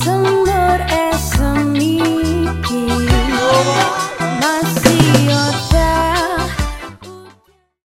Some